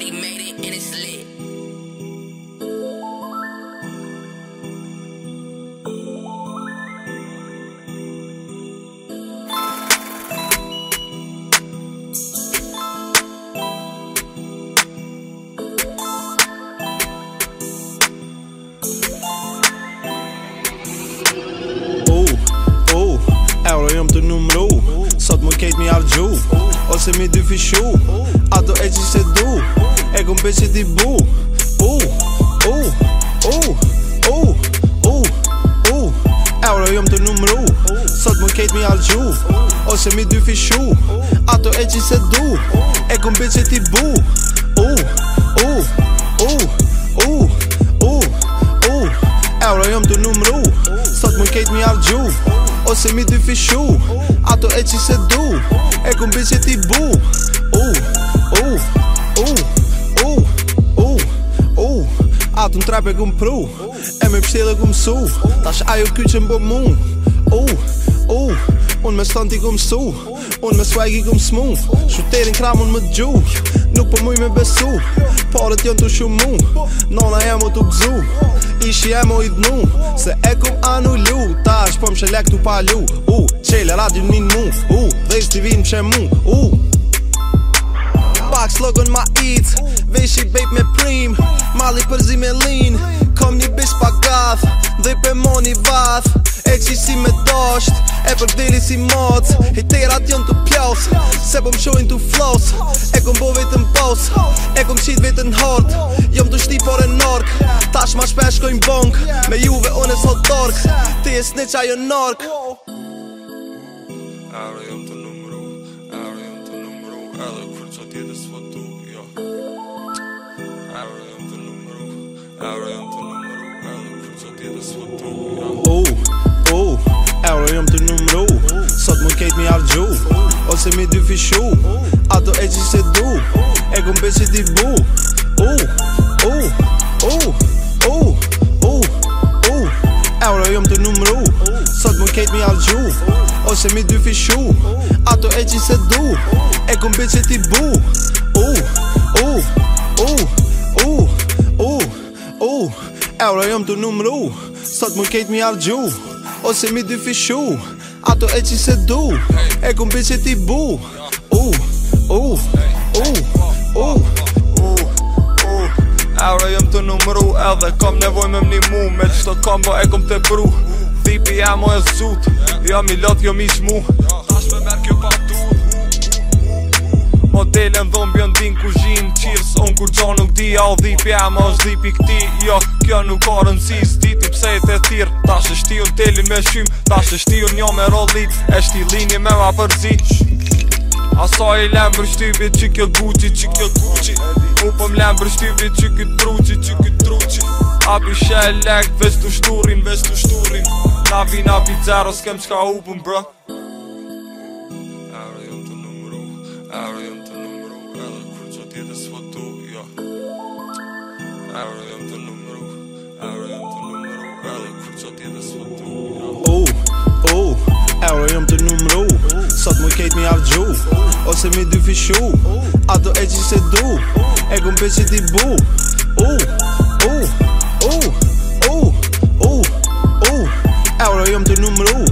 He made it and it's lit Oh oh I'll let him to know so take me out to me to bitch is the boo Ooh, ooh, ooh, ooh, ooh, ooh Euro jom të numru Sot më kejt mi algju Ose mi dy fishu Ato e qi se du E kum bitch bu the boo Ooh, ooh, ooh, ooh, ooh, ooh Euro jom të numru Sot më kejt mi algju Ose mi dy fishu Ato e qi se du E kum bitch is the boo Ooh, ooh, ooh, ooh, të në trape këm pru E me pështi dhe ku su Tash ajo kjo që më mu U, u, unë me stënti ku më su Unë me swag i këm smu Shuterin kram unë më të gju Nuk për po muj me besu Parët jënë të shumë mu Nona e më të gzu Ishi e më i Se e këm anullu Tash për po Ta më shë lek të pa lu U, qele radio në mu U, dhe i së të vinë që mu U, Pak u, ma u, Vesh i bejt me prim Mali përzi me lin Kom një bish pa gaf Dhe i për moni vath E që si me dosht E për si moc E të i ration të pjaus Se po më shojnë të flos E kom bo vetën në pos E kom qit vetën hort Jom të shti por e nork Tash ma shpesh kojnë bong Me juve o në sot dork Ti e sni qa jo nork Arë jom të numru, arë jom të numru Edhe kërë që tjetës vëtu Jo Arrojëm të numëru Arrojëm të numëru Arrojëm të të të sotru Oh, oh Arrojëm të numëru Sot më kejt mi argju Ose mi dy fishu Ato e që se du E këm pesi ti bu Oh, oh, oh Oh, oh, oh Arrojëm të numëru Sot më kejt mi argju Ose mi dy fishu Ato e që se du E këm pesi ti bu Oh, oh, oh Oh U, uh, u, uh, u uh, euro ora jom të numru Sot më kejt mi argju Ose mi dy fishu Ato e qi se du E kum për që ti bu U, u, u, u euro jëm të numru edhe kom nevoj me mni mu Me qëtë kombo e kom të pru Thipi jam o e zut Jo mi lot jo mi shmu delen dhom bjën din kuzhin Qirës on kur gjo nuk di a o dhipi e ma është dhipi këti Jo, kjo nuk ka rëndësi, s'ti ti pse e të thirë Ta shë shti unë teli me shymë, ta shë shti unë jo me rollit E shti lini me ma përzi asa i lem për shtypi që kjo guqi, që kjo guqi U pëm po lem për shtypi që kjo truqi, që kjo truqi A shë e lekë, vesh shturin, vesh t'u shturin Na vina na s'kem qka bro tjetës fotu, jo A rëjëm të numëru, a rëjëm të numëru Rëllë kur që tjetës fotu, jo Oh, oh, a rëjëm të numëru Sot më kejt mi argju Ose mi dy fishu Ato e që se du E këm për që ti bu Oh, oh, oh, oh, oh, oh A të numëru